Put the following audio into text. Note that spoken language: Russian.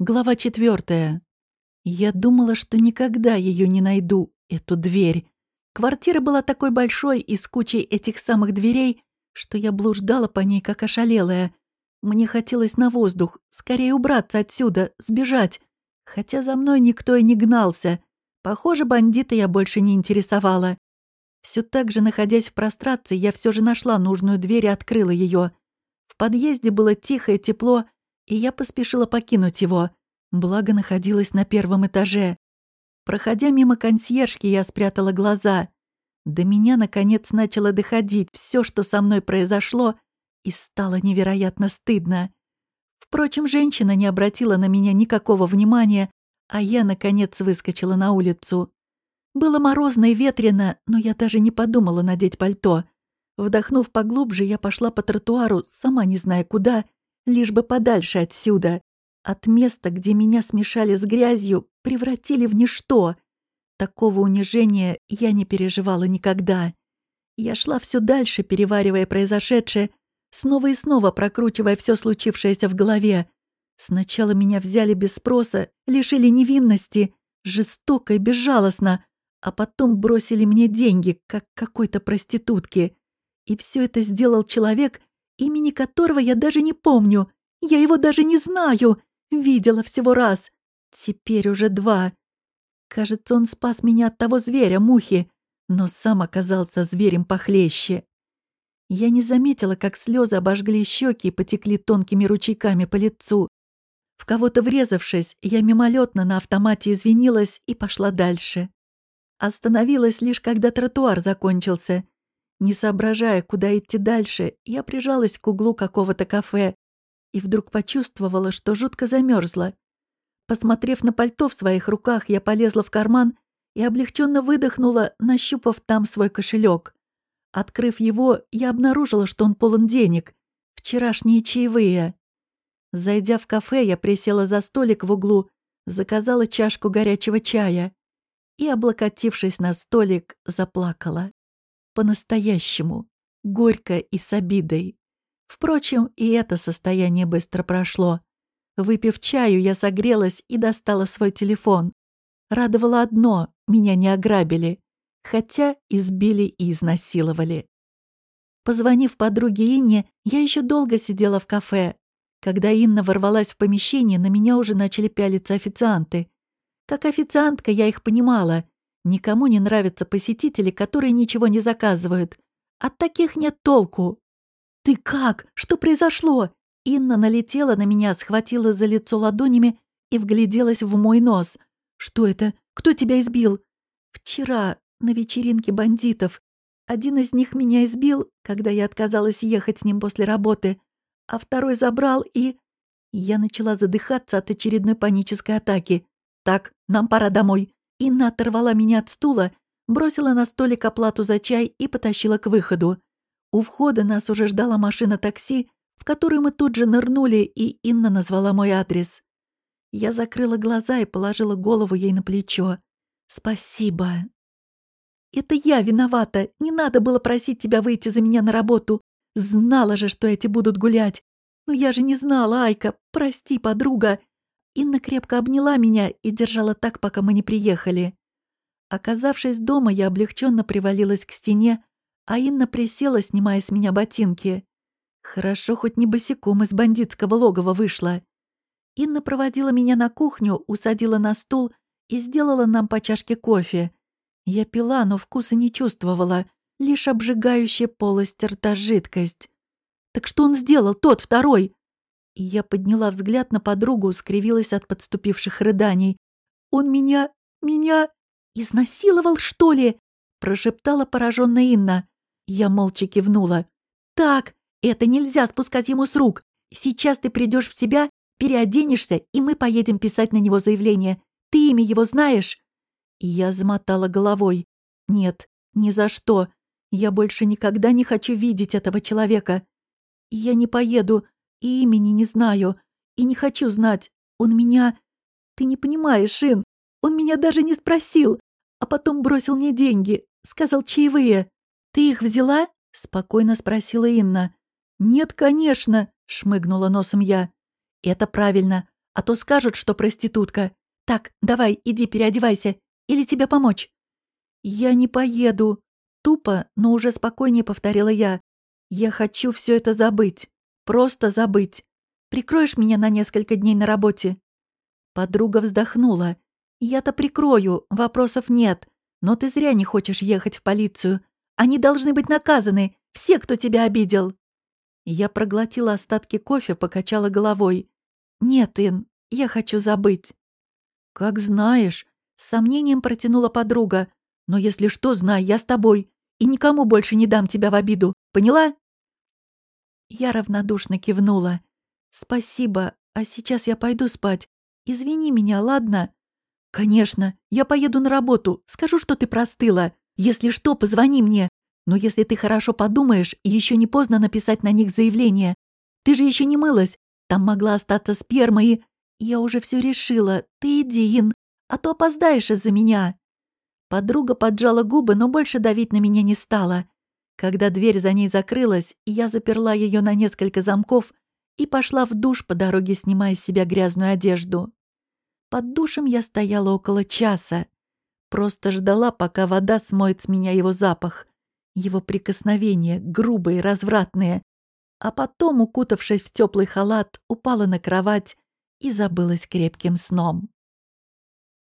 Глава четвертая. Я думала, что никогда ее не найду, эту дверь. Квартира была такой большой и с кучей этих самых дверей, что я блуждала по ней, как ошалелая. Мне хотелось на воздух, скорее убраться отсюда, сбежать. Хотя за мной никто и не гнался. Похоже, бандита я больше не интересовала. Все так же, находясь в прострации, я все же нашла нужную дверь и открыла ее. В подъезде было тихо и тепло, и я поспешила покинуть его, благо находилась на первом этаже. Проходя мимо консьержки, я спрятала глаза. До меня, наконец, начало доходить все, что со мной произошло, и стало невероятно стыдно. Впрочем, женщина не обратила на меня никакого внимания, а я, наконец, выскочила на улицу. Было морозно и ветрено, но я даже не подумала надеть пальто. Вдохнув поглубже, я пошла по тротуару, сама не зная куда, лишь бы подальше отсюда. От места, где меня смешали с грязью, превратили в ничто. Такого унижения я не переживала никогда. Я шла все дальше, переваривая произошедшее, снова и снова прокручивая все случившееся в голове. Сначала меня взяли без спроса, лишили невинности, жестоко и безжалостно, а потом бросили мне деньги, как какой-то проститутке. И все это сделал человек, имени которого я даже не помню. Я его даже не знаю. Видела всего раз. Теперь уже два. Кажется, он спас меня от того зверя, мухи, но сам оказался зверем похлеще. Я не заметила, как слезы обожгли щеки и потекли тонкими ручейками по лицу. В кого-то врезавшись, я мимолетно на автомате извинилась и пошла дальше. Остановилась лишь, когда тротуар закончился, не соображая, куда идти дальше, я прижалась к углу какого-то кафе и вдруг почувствовала, что жутко замерзла. Посмотрев на пальто в своих руках, я полезла в карман и облегченно выдохнула, нащупав там свой кошелек. Открыв его, я обнаружила, что он полон денег. Вчерашние чаевые. Зайдя в кафе, я присела за столик в углу, заказала чашку горячего чая и, облокотившись на столик, заплакала. По-настоящему. Горько и с обидой. Впрочем, и это состояние быстро прошло. Выпив чаю, я согрелась и достала свой телефон. Радовало одно — меня не ограбили. Хотя избили и изнасиловали. Позвонив подруге Инне, я еще долго сидела в кафе. Когда Инна ворвалась в помещение, на меня уже начали пялиться официанты. Как официантка я их понимала. Никому не нравятся посетители, которые ничего не заказывают. От таких нет толку. «Ты как? Что произошло?» Инна налетела на меня, схватила за лицо ладонями и вгляделась в мой нос. «Что это? Кто тебя избил?» «Вчера, на вечеринке бандитов. Один из них меня избил, когда я отказалась ехать с ним после работы, а второй забрал и...» Я начала задыхаться от очередной панической атаки. «Так, нам пора домой. Инна оторвала меня от стула, бросила на столик оплату за чай и потащила к выходу. У входа нас уже ждала машина такси, в которую мы тут же нырнули, и Инна назвала мой адрес. Я закрыла глаза и положила голову ей на плечо. «Спасибо». «Это я виновата. Не надо было просить тебя выйти за меня на работу. Знала же, что эти будут гулять. Но я же не знала, Айка. Прости, подруга. Инна крепко обняла меня и держала так, пока мы не приехали. Оказавшись дома, я облегченно привалилась к стене, а Инна присела, снимая с меня ботинки. Хорошо, хоть не босиком из бандитского логова вышла. Инна проводила меня на кухню, усадила на стул и сделала нам по чашке кофе. Я пила, но вкуса не чувствовала, лишь обжигающая полость рта жидкость. «Так что он сделал, тот второй?» И я подняла взгляд на подругу, скривилась от подступивших рыданий. «Он меня... меня... изнасиловал, что ли?» прошептала пораженная Инна. Я молча кивнула. «Так, это нельзя спускать ему с рук. Сейчас ты придешь в себя, переоденешься, и мы поедем писать на него заявление. Ты имя его знаешь?» И я замотала головой. «Нет, ни за что. Я больше никогда не хочу видеть этого человека. Я не поеду, и имени не знаю, и не хочу знать. Он меня... Ты не понимаешь, Ин, он меня даже не спросил, а потом бросил мне деньги, сказал чаевые. Ты их взяла? Спокойно спросила Инна. Нет, конечно, шмыгнула носом я. Это правильно. а то скажут, что проститутка. Так, давай, иди переодевайся. Или тебе помочь?» «Я не поеду», — тупо, но уже спокойнее повторила я. «Я хочу все это забыть. Просто забыть. Прикроешь меня на несколько дней на работе?» Подруга вздохнула. «Я-то прикрою, вопросов нет. Но ты зря не хочешь ехать в полицию. Они должны быть наказаны, все, кто тебя обидел». Я проглотила остатки кофе, покачала головой. «Нет, Ин, я хочу забыть». «Как знаешь», — с сомнением протянула подруга. «Но если что, знай, я с тобой, и никому больше не дам тебя в обиду. Поняла?» Я равнодушно кивнула. «Спасибо, а сейчас я пойду спать. Извини меня, ладно?» «Конечно, я поеду на работу, скажу, что ты простыла. Если что, позвони мне. Но если ты хорошо подумаешь, еще не поздно написать на них заявление. Ты же еще не мылась, там могла остаться сперма и... Я уже все решила, ты иди, Ин, а то опоздаешь из-за меня». Подруга поджала губы, но больше давить на меня не стала. Когда дверь за ней закрылась, я заперла ее на несколько замков и пошла в душ по дороге, снимая с себя грязную одежду. Под душем я стояла около часа. Просто ждала, пока вода смоет с меня его запах. Его прикосновения, грубые, развратные. А потом, укутавшись в теплый халат, упала на кровать и забылась крепким сном.